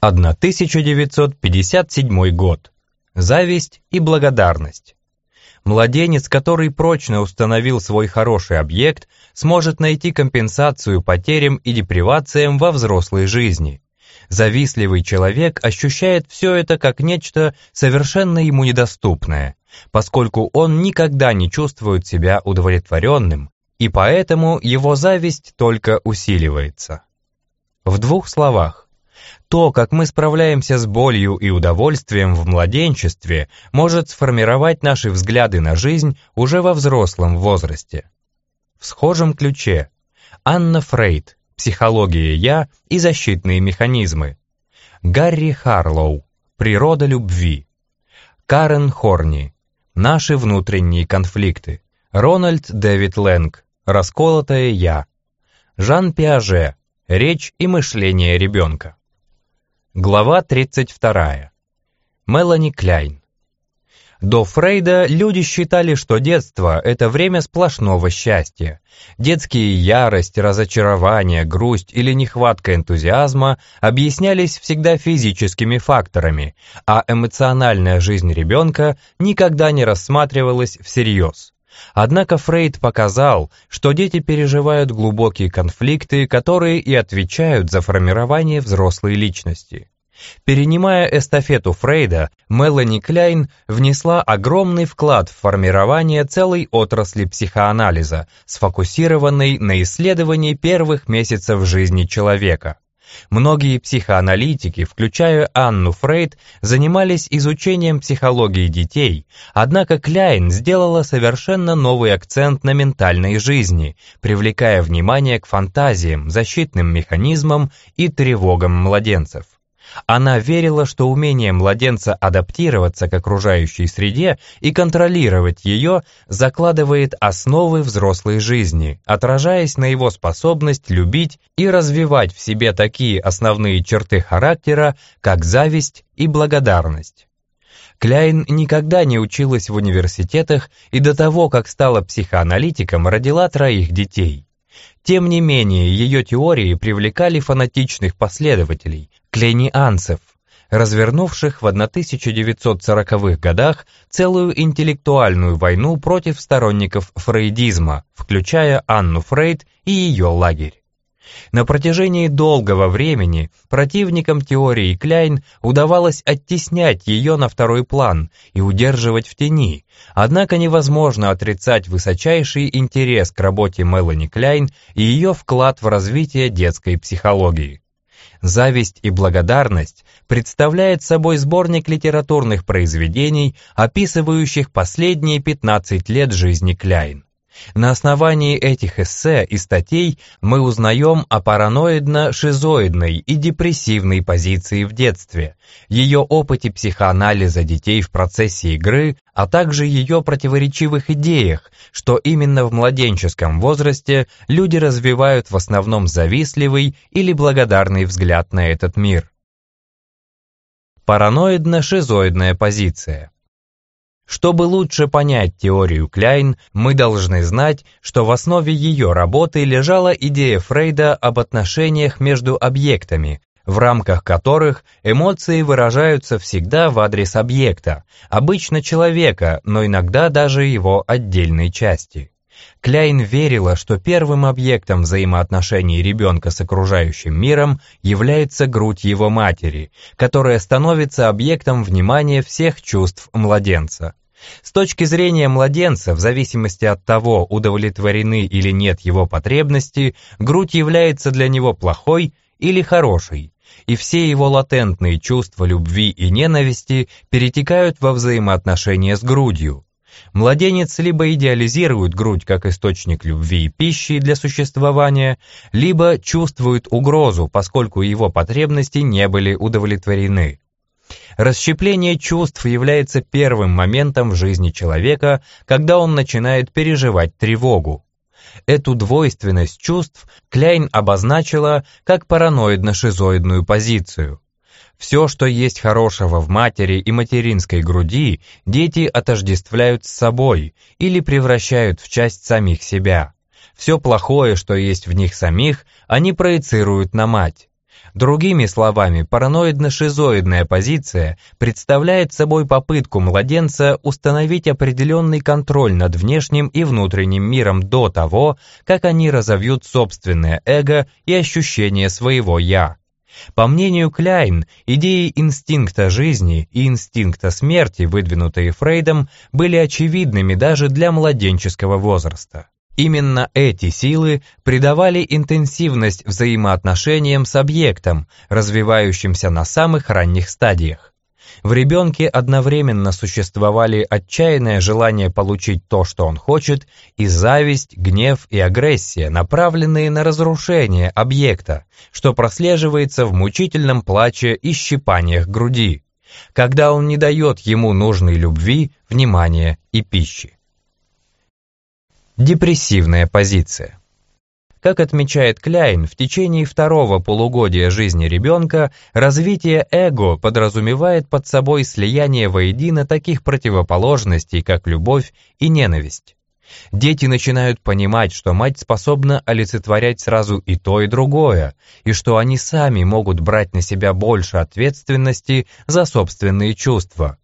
1957 год. Зависть и благодарность. Младенец, который прочно установил свой хороший объект, сможет найти компенсацию потерям и депривациям во взрослой жизни. Завистливый человек ощущает все это как нечто совершенно ему недоступное, поскольку он никогда не чувствует себя удовлетворенным, и поэтому его зависть только усиливается. В двух словах, то, как мы справляемся с болью и удовольствием в младенчестве, может сформировать наши взгляды на жизнь уже во взрослом возрасте. В схожем ключе. Анна Фрейд. «Психология я и защитные механизмы», Гарри Харлоу. «Природа любви», Карен Хорни. «Наши внутренние конфликты», Рональд Дэвид Лэнг. «Расколотое я», Жан Пиаже. «Речь и мышление ребенка». Глава 32. Мелани Кляйн. До Фрейда люди считали, что детство – это время сплошного счастья. Детские ярость, разочарование, грусть или нехватка энтузиазма объяснялись всегда физическими факторами, а эмоциональная жизнь ребенка никогда не рассматривалась всерьез. Однако Фрейд показал, что дети переживают глубокие конфликты, которые и отвечают за формирование взрослой личности. Перенимая эстафету Фрейда, Мелани Кляйн внесла огромный вклад в формирование целой отрасли психоанализа, сфокусированной на исследовании первых месяцев жизни человека. Многие психоаналитики, включая Анну Фрейд, занимались изучением психологии детей, однако Кляйн сделала совершенно новый акцент на ментальной жизни, привлекая внимание к фантазиям, защитным механизмам и тревогам младенцев. Она верила, что умение младенца адаптироваться к окружающей среде и контролировать ее закладывает основы взрослой жизни, отражаясь на его способность любить и развивать в себе такие основные черты характера, как зависть и благодарность. Кляйн никогда не училась в университетах и до того, как стала психоаналитиком, родила троих детей. Тем не менее, ее теории привлекали фанатичных последователей, клейнианцев, развернувших в 1940-х годах целую интеллектуальную войну против сторонников фрейдизма, включая Анну Фрейд и ее лагерь. На протяжении долгого времени противникам теории Кляйн удавалось оттеснять ее на второй план и удерживать в тени, однако невозможно отрицать высочайший интерес к работе Мелани Кляйн и ее вклад в развитие детской психологии. «Зависть и благодарность» представляет собой сборник литературных произведений, описывающих последние 15 лет жизни Кляйн. На основании этих эссе и статей мы узнаем о параноидно-шизоидной и депрессивной позиции в детстве, ее опыте психоанализа детей в процессе игры, а также ее противоречивых идеях, что именно в младенческом возрасте люди развивают в основном завистливый или благодарный взгляд на этот мир. Параноидно-шизоидная позиция – чтобы лучше понять теорию Кляйн, мы должны знать, что в основе ее работы лежала идея Фрейда об отношениях между объектами, в рамках которых эмоции выражаются всегда в адрес объекта, обычно человека, но иногда даже его отдельной части. Кляйн верила, что первым объектом взаимоотношений ребенка с окружающим миром является грудь его матери, которая становится объектом внимания всех чувств младенца. С точки зрения младенца, в зависимости от того, удовлетворены или нет его потребности, грудь является для него плохой или хорошей, и все его латентные чувства любви и ненависти перетекают во взаимоотношения с грудью. Младенец либо идеализирует грудь как источник любви и пищи для существования, либо чувствует угрозу, поскольку его потребности не были удовлетворены. Расщепление чувств является первым моментом в жизни человека, когда он начинает переживать тревогу. Эту двойственность чувств Кляйн обозначила как параноидно-шизоидную позицию. Все, что есть хорошего в матери и материнской груди, дети отождествляют с собой или превращают в часть самих себя. Все плохое, что есть в них самих, они проецируют на мать. Другими словами, параноидно-шизоидная позиция представляет собой попытку младенца установить определенный контроль над внешним и внутренним миром до того, как они разовьют собственное эго и ощущение своего «я». По мнению Кляйн, идеи инстинкта жизни и инстинкта смерти, выдвинутые Фрейдом, были очевидными даже для младенческого возраста. Именно эти силы придавали интенсивность взаимоотношениям с объектом, развивающимся на самых ранних стадиях. В ребенке одновременно существовали отчаянное желание получить то, что он хочет, и зависть, гнев и агрессия, направленные на разрушение объекта, что прослеживается в мучительном плаче и щипаниях груди, когда он не дает ему нужной любви, внимания и пищи. Депрессивная позиция. Как отмечает Кляйн, в течение второго полугодия жизни ребенка развитие эго подразумевает под собой слияние воедино таких противоположностей, как любовь и ненависть. Дети начинают понимать, что мать способна олицетворять сразу и то, и другое, и что они сами могут брать на себя больше ответственности за собственные чувства.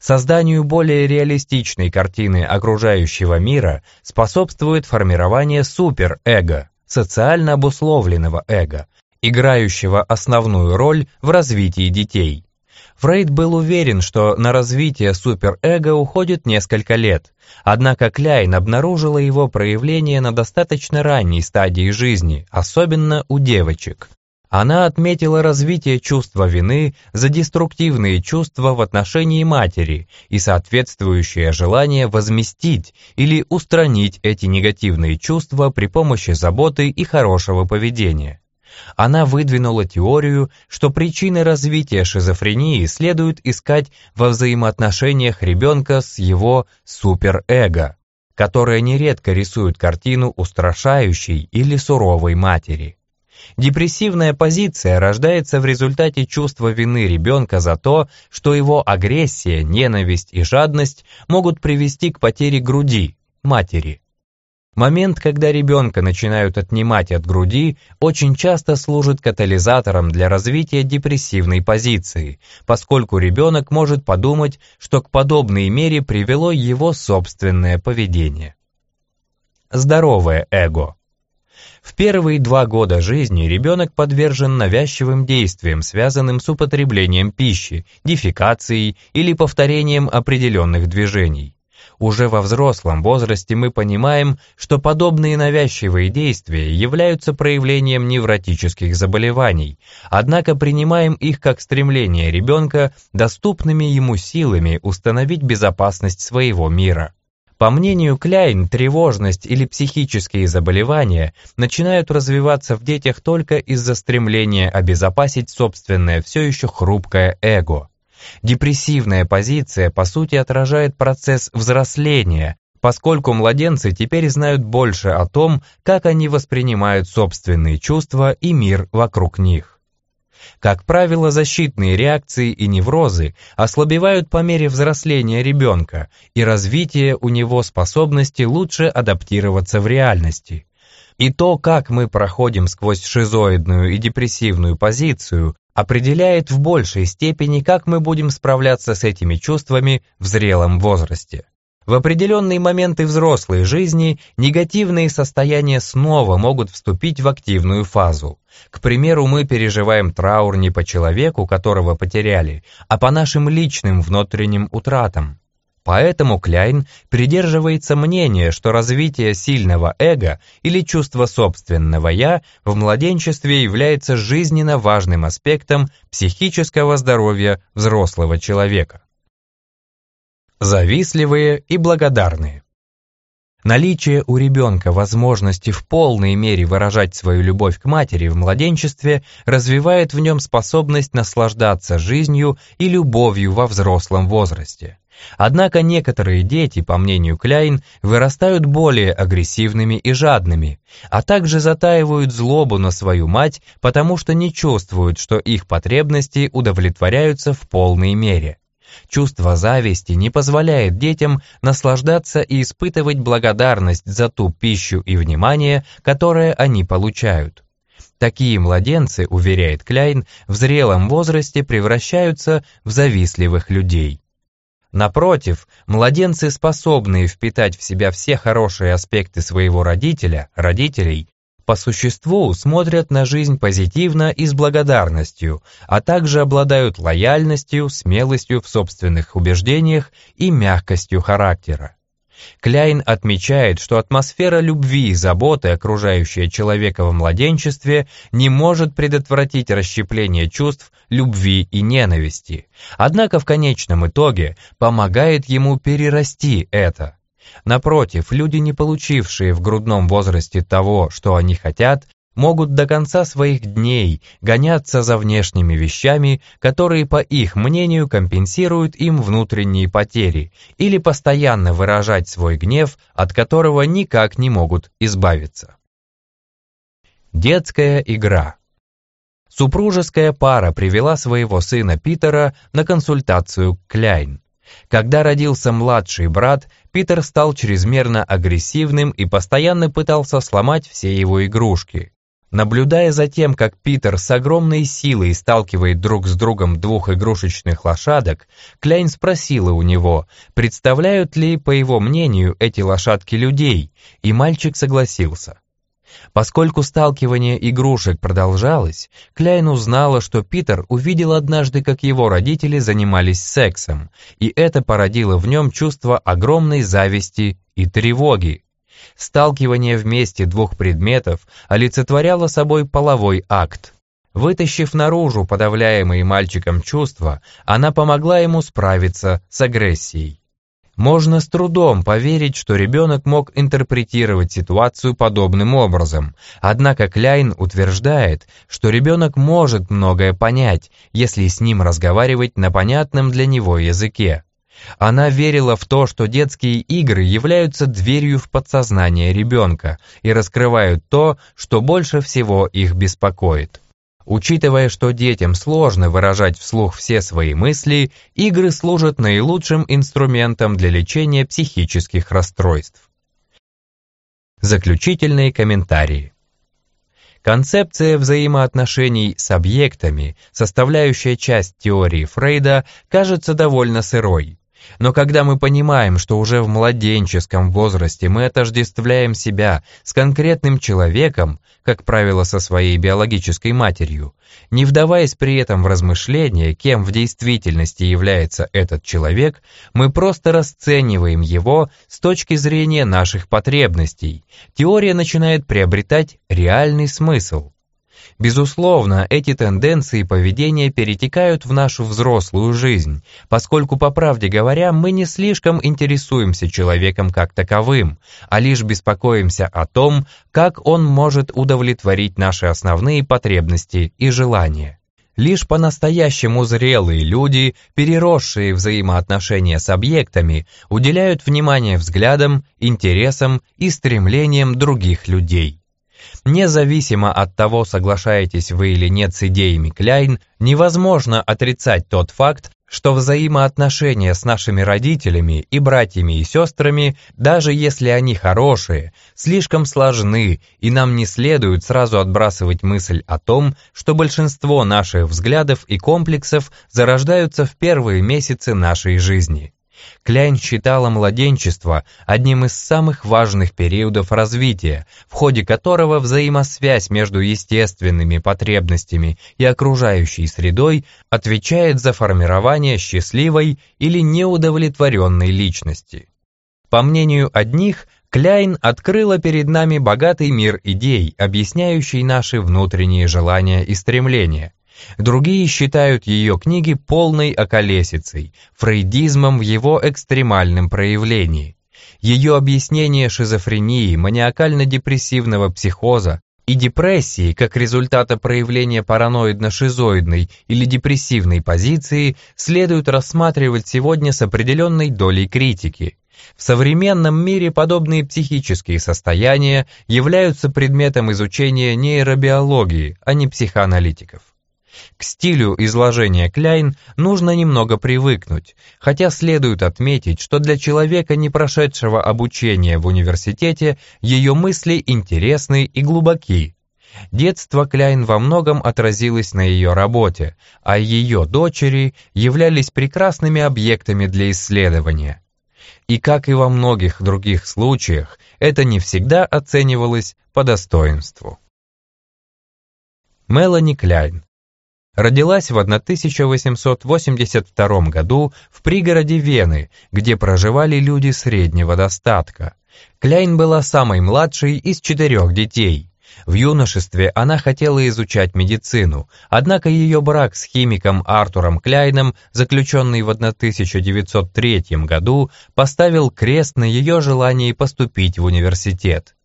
Созданию более реалистичной картины окружающего мира способствует формирование суперэго, социально обусловленного эго, играющего основную роль в развитии детей. Фрейд был уверен, что на развитие суперэго уходит несколько лет, однако Кляйн обнаружила его проявление на достаточно ранней стадии жизни, особенно у девочек. Она отметила развитие чувства вины за деструктивные чувства в отношении матери и соответствующее желание возместить или устранить эти негативные чувства при помощи заботы и хорошего поведения. Она выдвинула теорию, что причины развития шизофрении следует искать во взаимоотношениях ребенка с его суперэго, которое нередко рисует картину устрашающей или суровой матери. Депрессивная позиция рождается в результате чувства вины ребенка за то, что его агрессия, ненависть и жадность могут привести к потере груди, матери. Момент, когда ребенка начинают отнимать от груди, очень часто служит катализатором для развития депрессивной позиции, поскольку ребенок может подумать, что к подобной мере привело его собственное поведение. Здоровое эго в первые два года жизни ребенок подвержен навязчивым действиям, связанным с употреблением пищи, дефекацией или повторением определенных движений. Уже во взрослом возрасте мы понимаем, что подобные навязчивые действия являются проявлением невротических заболеваний, однако принимаем их как стремление ребенка доступными ему силами установить безопасность своего мира. По мнению Кляйн, тревожность или психические заболевания начинают развиваться в детях только из-за стремления обезопасить собственное все еще хрупкое эго. Депрессивная позиция по сути отражает процесс взросления, поскольку младенцы теперь знают больше о том, как они воспринимают собственные чувства и мир вокруг них. Как правило, защитные реакции и неврозы ослабевают по мере взросления ребенка и развития у него способности лучше адаптироваться в реальности. И то, как мы проходим сквозь шизоидную и депрессивную позицию, определяет в большей степени, как мы будем справляться с этими чувствами в зрелом возрасте. В определенные моменты взрослой жизни негативные состояния снова могут вступить в активную фазу. К примеру, мы переживаем траур не по человеку, которого потеряли, а по нашим личным внутренним утратам. Поэтому Кляйн придерживается мнения, что развитие сильного эго или чувства собственного «я» в младенчестве является жизненно важным аспектом психического здоровья взрослого человека завистливые и благодарные. Наличие у ребенка возможности в полной мере выражать свою любовь к матери в младенчестве развивает в нем способность наслаждаться жизнью и любовью во взрослом возрасте. Однако некоторые дети, по мнению Кляйн, вырастают более агрессивными и жадными, а также затаивают злобу на свою мать, потому что не чувствуют, что их потребности удовлетворяются в полной мере. Чувство зависти не позволяет детям наслаждаться и испытывать благодарность за ту пищу и внимание, которое они получают. Такие младенцы, уверяет Кляйн, в зрелом возрасте превращаются в завистливых людей. Напротив, младенцы, способные впитать в себя все хорошие аспекты своего родителя, родителей, по существу смотрят на жизнь позитивно и с благодарностью, а также обладают лояльностью, смелостью в собственных убеждениях и мягкостью характера. Кляйн отмечает, что атмосфера любви и заботы, окружающая человека в младенчестве, не может предотвратить расщепление чувств любви и ненависти, однако в конечном итоге помогает ему перерасти это. Напротив, люди, не получившие в грудном возрасте того, что они хотят, могут до конца своих дней гоняться за внешними вещами, которые, по их мнению, компенсируют им внутренние потери, или постоянно выражать свой гнев, от которого никак не могут избавиться. Детская игра Супружеская пара привела своего сына Питера на консультацию к Кляйн. Когда родился младший брат, Питер стал чрезмерно агрессивным и постоянно пытался сломать все его игрушки. Наблюдая за тем, как Питер с огромной силой сталкивает друг с другом двух игрушечных лошадок, Кляйн спросила у него, представляют ли, по его мнению, эти лошадки людей, и мальчик согласился. Поскольку сталкивание игрушек продолжалось, Кляйн узнала, что Питер увидел однажды, как его родители занимались сексом, и это породило в нем чувство огромной зависти и тревоги. Сталкивание вместе двух предметов олицетворяло собой половой акт. Вытащив наружу подавляемые мальчиком чувства, она помогла ему справиться с агрессией. Можно с трудом поверить, что ребенок мог интерпретировать ситуацию подобным образом, однако Кляйн утверждает, что ребенок может многое понять, если с ним разговаривать на понятном для него языке. Она верила в то, что детские игры являются дверью в подсознание ребенка и раскрывают то, что больше всего их беспокоит. Учитывая, что детям сложно выражать вслух все свои мысли, игры служат наилучшим инструментом для лечения психических расстройств. Заключительные комментарии. Концепция взаимоотношений с объектами, составляющая часть теории Фрейда, кажется довольно сырой. Но когда мы понимаем, что уже в младенческом возрасте мы отождествляем себя с конкретным человеком, как правило, со своей биологической матерью, не вдаваясь при этом в размышления, кем в действительности является этот человек, мы просто расцениваем его с точки зрения наших потребностей. Теория начинает приобретать реальный смысл. Безусловно, эти тенденции поведения перетекают в нашу взрослую жизнь, поскольку, по правде говоря, мы не слишком интересуемся человеком как таковым, а лишь беспокоимся о том, как он может удовлетворить наши основные потребности и желания. Лишь по-настоящему зрелые люди, переросшие взаимоотношения с объектами, уделяют внимание взглядам, интересам и стремлениям других людей. Независимо от того, соглашаетесь вы или нет с идеями Кляйн, невозможно отрицать тот факт, что взаимоотношения с нашими родителями и братьями и сестрами, даже если они хорошие, слишком сложны, и нам не следует сразу отбрасывать мысль о том, что большинство наших взглядов и комплексов зарождаются в первые месяцы нашей жизни. Кляйн считала младенчество одним из самых важных периодов развития, в ходе которого взаимосвязь между естественными потребностями и окружающей средой отвечает за формирование счастливой или неудовлетворенной личности. По мнению одних, Кляйн открыла перед нами богатый мир идей, объясняющий наши внутренние желания и стремления. Другие считают ее книги полной околесицей, фрейдизмом в его экстремальном проявлении. Ее объяснение шизофрении, маниакально-депрессивного психоза и депрессии как результата проявления параноидно-шизоидной или депрессивной позиции следует рассматривать сегодня с определенной долей критики. В современном мире подобные психические состояния являются предметом изучения нейробиологии, а не психоаналитиков. К стилю изложения Кляйн нужно немного привыкнуть, хотя следует отметить, что для человека, не прошедшего обучения в университете, ее мысли интересны и глубоки. Детство Кляйн во многом отразилось на ее работе, а ее дочери являлись прекрасными объектами для исследования. И как и во многих других случаях, это не всегда оценивалось по достоинству. Мелани Кляйн родилась в 1882 году в пригороде Вены, где проживали люди среднего достатка. Кляйн была самой младшей из четырех детей. В юношестве она хотела изучать медицину, однако ее брак с химиком Артуром Кляйном, заключенный в 1903 году, поставил крест на ее желании поступить в университет.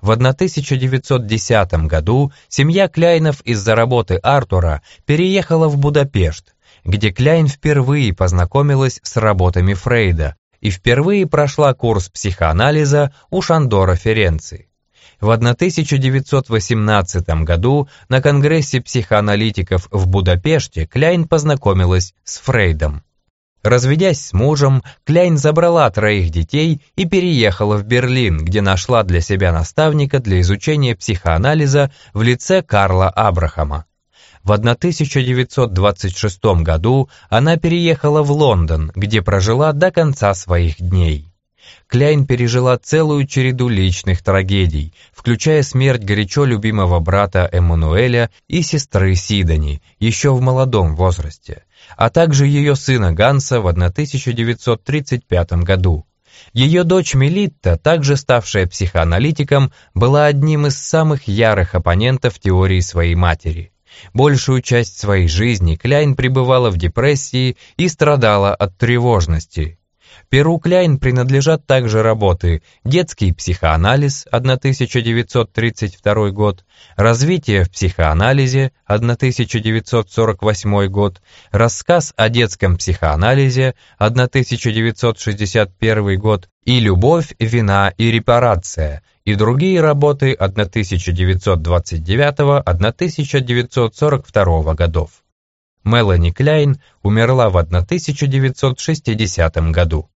В 1910 году семья Кляйнов из-за работы Артура переехала в Будапешт, где Кляйн впервые познакомилась с работами Фрейда и впервые прошла курс психоанализа у Шандора Ференци. В 1918 году на Конгрессе психоаналитиков в Будапеште Кляйн познакомилась с Фрейдом. Разведясь с мужем, Кляйн забрала троих детей и переехала в Берлин, где нашла для себя наставника для изучения психоанализа в лице Карла Абрахама. В 1926 году она переехала в Лондон, где прожила до конца своих дней. Кляйн пережила целую череду личных трагедий, включая смерть горячо любимого брата Эммануэля и сестры Сидани, еще в молодом возрасте а также ее сына Ганса в 1935 году. Ее дочь Мелитта, также ставшая психоаналитиком, была одним из самых ярых оппонентов теории своей матери. Большую часть своей жизни Кляйн пребывала в депрессии и страдала от тревожности. Перу Кляйн принадлежат также работы «Детский психоанализ» 1932 год, «Развитие в психоанализе» 1948 год, «Рассказ о детском психоанализе» 1961 год и «Любовь, вина и репарация» и другие работы 1929-1942 годов. Мелани Кляйн умерла в 1960 году.